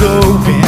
going.